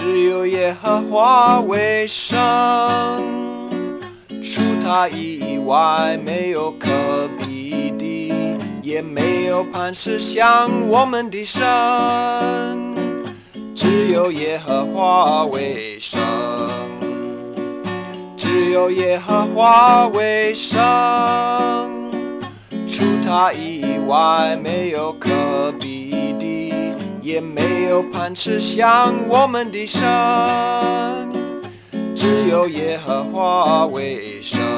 只有耶和华为圣，除他以外没有可比的，也没有磐石像我们的神。只有耶和华为圣，只有耶和华为圣，除他以外没有可比的，也没有磐石像我们的神。只有耶和华为神。